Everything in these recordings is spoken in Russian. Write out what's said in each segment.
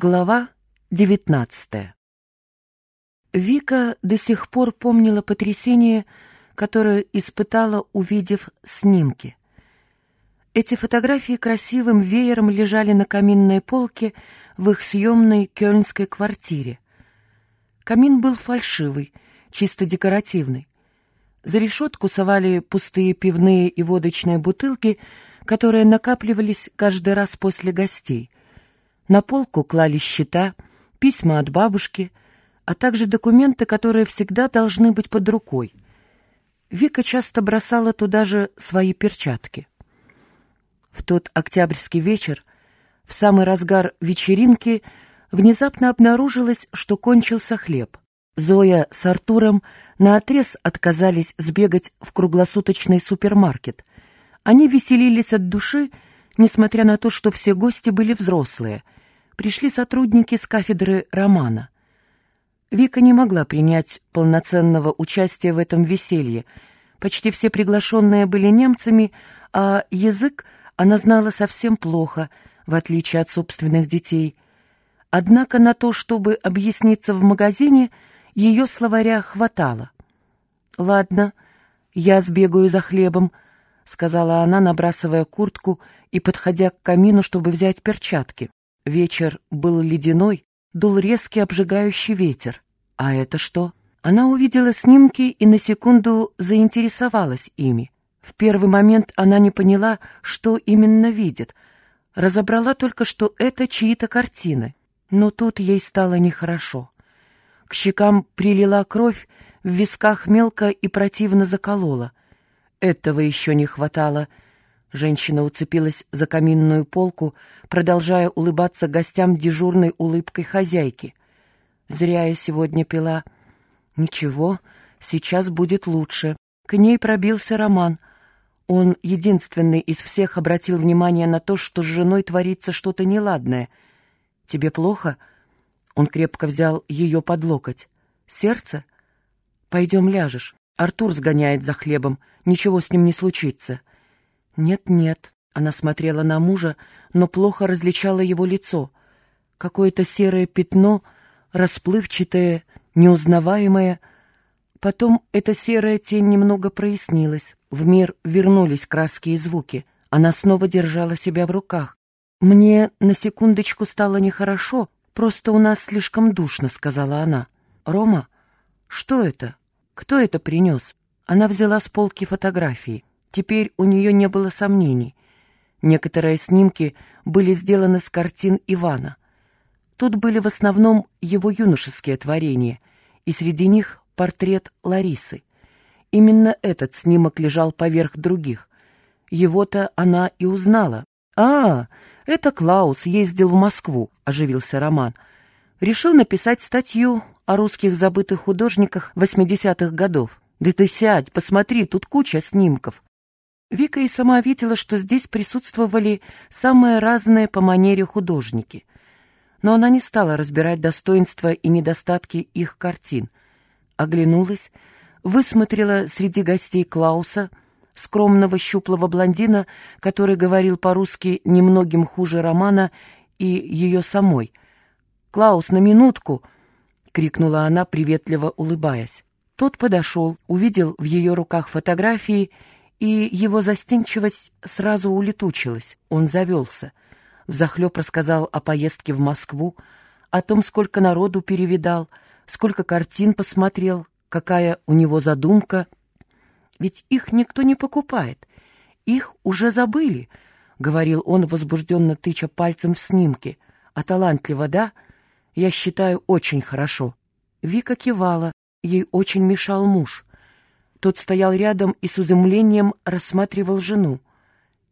Глава девятнадцатая Вика до сих пор помнила потрясение, которое испытала, увидев снимки. Эти фотографии красивым веером лежали на каминной полке в их съемной кёльнской квартире. Камин был фальшивый, чисто декоративный. За решетку совали пустые пивные и водочные бутылки, которые накапливались каждый раз после гостей — на полку клали счета, письма от бабушки, а также документы, которые всегда должны быть под рукой. Вика часто бросала туда же свои перчатки. В тот октябрьский вечер, в самый разгар вечеринки, внезапно обнаружилось, что кончился хлеб. Зоя с Артуром наотрез отказались сбегать в круглосуточный супермаркет. Они веселились от души, несмотря на то, что все гости были взрослые — пришли сотрудники с кафедры романа. Вика не могла принять полноценного участия в этом веселье. Почти все приглашенные были немцами, а язык она знала совсем плохо, в отличие от собственных детей. Однако на то, чтобы объясниться в магазине, ее словаря хватало. «Ладно, я сбегаю за хлебом», — сказала она, набрасывая куртку и подходя к камину, чтобы взять перчатки. Вечер был ледяной, дул резкий обжигающий ветер. А это что? Она увидела снимки и на секунду заинтересовалась ими. В первый момент она не поняла, что именно видит. Разобрала только, что это чьи-то картины. Но тут ей стало нехорошо. К щекам прилила кровь, в висках мелко и противно заколола. Этого еще не хватало — Женщина уцепилась за каминную полку, продолжая улыбаться гостям дежурной улыбкой хозяйки. Зря я сегодня пила. Ничего, сейчас будет лучше. К ней пробился Роман. Он единственный из всех обратил внимание на то, что с женой творится что-то неладное. «Тебе плохо?» Он крепко взял ее под локоть. «Сердце? Пойдем ляжешь. Артур сгоняет за хлебом. Ничего с ним не случится». «Нет-нет», — она смотрела на мужа, но плохо различала его лицо. Какое-то серое пятно, расплывчатое, неузнаваемое. Потом эта серая тень немного прояснилась. В мир вернулись краски и звуки. Она снова держала себя в руках. «Мне на секундочку стало нехорошо, просто у нас слишком душно», — сказала она. «Рома, что это? Кто это принес?» Она взяла с полки фотографии. Теперь у нее не было сомнений. Некоторые снимки были сделаны с картин Ивана. Тут были в основном его юношеские творения, и среди них портрет Ларисы. Именно этот снимок лежал поверх других. Его-то она и узнала. «А, это Клаус ездил в Москву», — оживился Роман. «Решил написать статью о русских забытых художниках 80-х годов. Да ты сядь, посмотри, тут куча снимков. Вика и сама видела, что здесь присутствовали самые разные по манере художники. Но она не стала разбирать достоинства и недостатки их картин. Оглянулась, высмотрела среди гостей Клауса, скромного щуплого блондина, который говорил по-русски немногим хуже Романа и ее самой. «Клаус, на минутку!» — крикнула она, приветливо улыбаясь. Тот подошел, увидел в ее руках фотографии и его застенчивость сразу улетучилась. Он завелся. Взахлеб рассказал о поездке в Москву, о том, сколько народу перевидал, сколько картин посмотрел, какая у него задумка. Ведь их никто не покупает. Их уже забыли, — говорил он, возбужденно тыча пальцем в снимке. А талантливо, да? Я считаю, очень хорошо. Вика кивала, ей очень мешал муж. Тот стоял рядом и с изумлением рассматривал жену.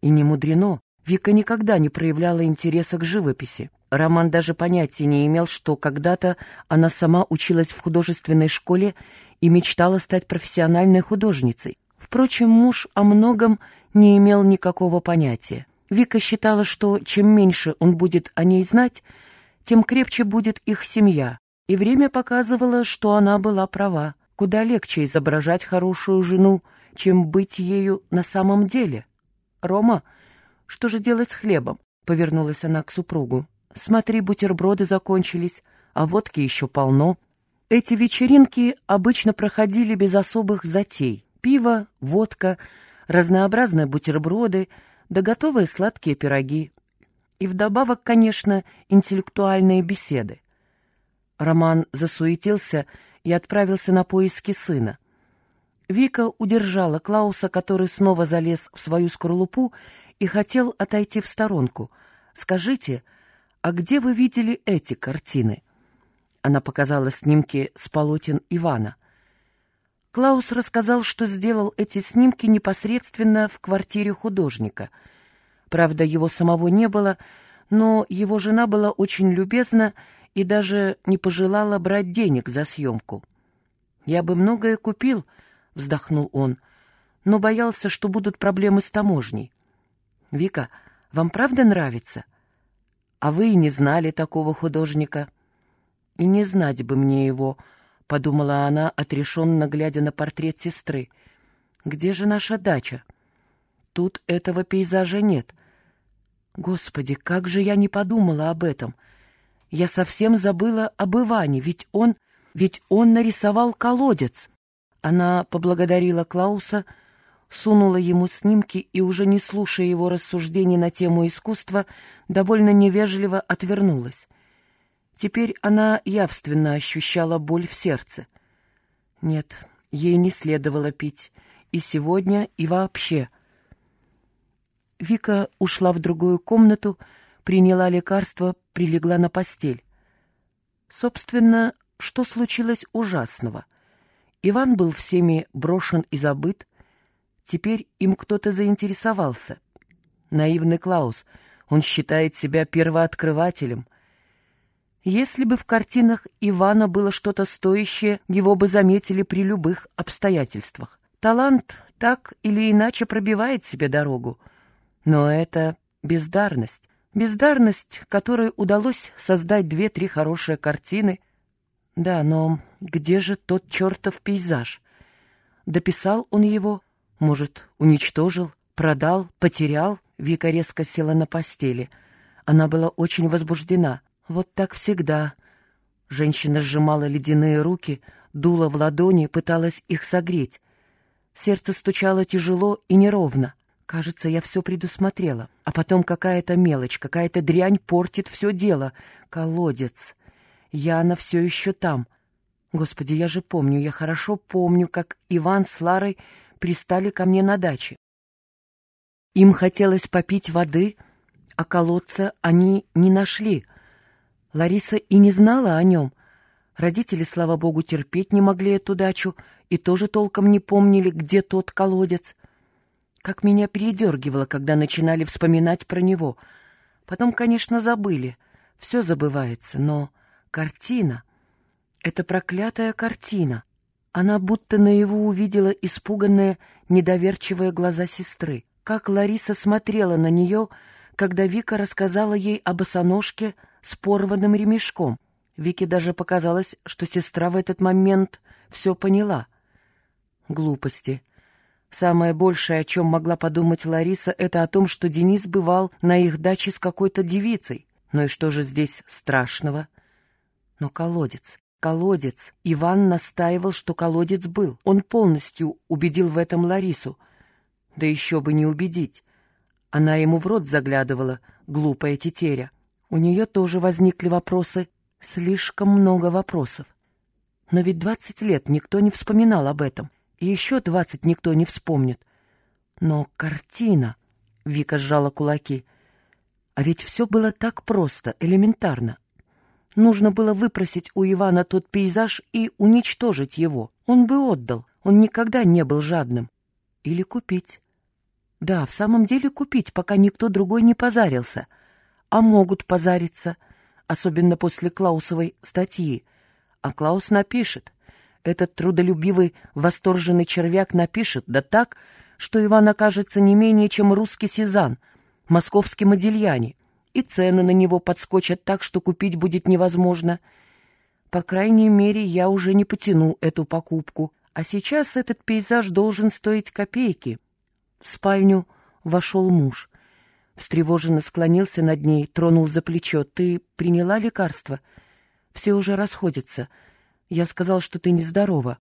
И не мудрено, Вика никогда не проявляла интереса к живописи. Роман даже понятия не имел, что когда-то она сама училась в художественной школе и мечтала стать профессиональной художницей. Впрочем, муж о многом не имел никакого понятия. Вика считала, что чем меньше он будет о ней знать, тем крепче будет их семья, и время показывало, что она была права. Куда легче изображать хорошую жену, чем быть ею на самом деле. «Рома, что же делать с хлебом?» — повернулась она к супругу. Смотри, бутерброды закончились, а водки еще полно. Эти вечеринки обычно проходили без особых затей. Пиво, водка, разнообразные бутерброды, да готовые сладкие пироги. И вдобавок, конечно, интеллектуальные беседы. Роман засуетился и отправился на поиски сына. Вика удержала Клауса, который снова залез в свою скорлупу и хотел отойти в сторонку. «Скажите, а где вы видели эти картины?» Она показала снимки с полотен Ивана. Клаус рассказал, что сделал эти снимки непосредственно в квартире художника. Правда, его самого не было, но его жена была очень любезна и даже не пожелала брать денег за съемку. «Я бы многое купил», — вздохнул он, — «но боялся, что будут проблемы с таможней». «Вика, вам правда нравится?» «А вы и не знали такого художника». «И не знать бы мне его», — подумала она, отрешенно глядя на портрет сестры. «Где же наша дача?» «Тут этого пейзажа нет». «Господи, как же я не подумала об этом!» Я совсем забыла об Иване, ведь он, ведь он нарисовал колодец. Она поблагодарила Клауса, сунула ему снимки и, уже не слушая его рассуждений на тему искусства, довольно невежливо отвернулась. Теперь она явственно ощущала боль в сердце. Нет, ей не следовало пить. И сегодня, и вообще. Вика ушла в другую комнату, приняла лекарство, прилегла на постель. Собственно, что случилось ужасного? Иван был всеми брошен и забыт. Теперь им кто-то заинтересовался. Наивный Клаус. Он считает себя первооткрывателем. Если бы в картинах Ивана было что-то стоящее, его бы заметили при любых обстоятельствах. Талант так или иначе пробивает себе дорогу. Но это бездарность. Бездарность, которой удалось создать две-три хорошие картины. Да, но где же тот чертов пейзаж? Дописал он его? Может, уничтожил, продал, потерял? Вика резко села на постели. Она была очень возбуждена. Вот так всегда. Женщина сжимала ледяные руки, дула в ладони, пыталась их согреть. Сердце стучало тяжело и неровно. Кажется, я все предусмотрела. А потом какая-то мелочь, какая-то дрянь портит все дело. Колодец. Яна все еще там. Господи, я же помню, я хорошо помню, как Иван с Ларой пристали ко мне на даче. Им хотелось попить воды, а колодца они не нашли. Лариса и не знала о нем. Родители, слава богу, терпеть не могли эту дачу и тоже толком не помнили, где тот колодец. Как меня передергивало, когда начинали вспоминать про него. Потом, конечно, забыли. Все забывается, но картина... Это проклятая картина. Она будто наяву увидела испуганные, недоверчивые глаза сестры. Как Лариса смотрела на нее, когда Вика рассказала ей об босоножке с порванным ремешком. Вике даже показалось, что сестра в этот момент все поняла. Глупости. Самое большее, о чем могла подумать Лариса, это о том, что Денис бывал на их даче с какой-то девицей. Ну и что же здесь страшного? Но колодец, колодец. Иван настаивал, что колодец был. Он полностью убедил в этом Ларису. Да еще бы не убедить. Она ему в рот заглядывала, глупая тетеря. У нее тоже возникли вопросы. Слишком много вопросов. Но ведь двадцать лет никто не вспоминал об этом и еще двадцать никто не вспомнит. Но картина... Вика сжала кулаки. А ведь все было так просто, элементарно. Нужно было выпросить у Ивана тот пейзаж и уничтожить его. Он бы отдал, он никогда не был жадным. Или купить. Да, в самом деле купить, пока никто другой не позарился. А могут позариться, особенно после Клаусовой статьи. А Клаус напишет этот трудолюбивый, восторженный червяк напишет, да так, что Иван окажется не менее, чем русский Сезанн, московский Модильяне, и цены на него подскочат так, что купить будет невозможно. По крайней мере, я уже не потяну эту покупку, а сейчас этот пейзаж должен стоить копейки. В спальню вошел муж. встревоженно склонился над ней, тронул за плечо. «Ты приняла лекарство? Все уже расходятся. Я сказал, что ты нездорова».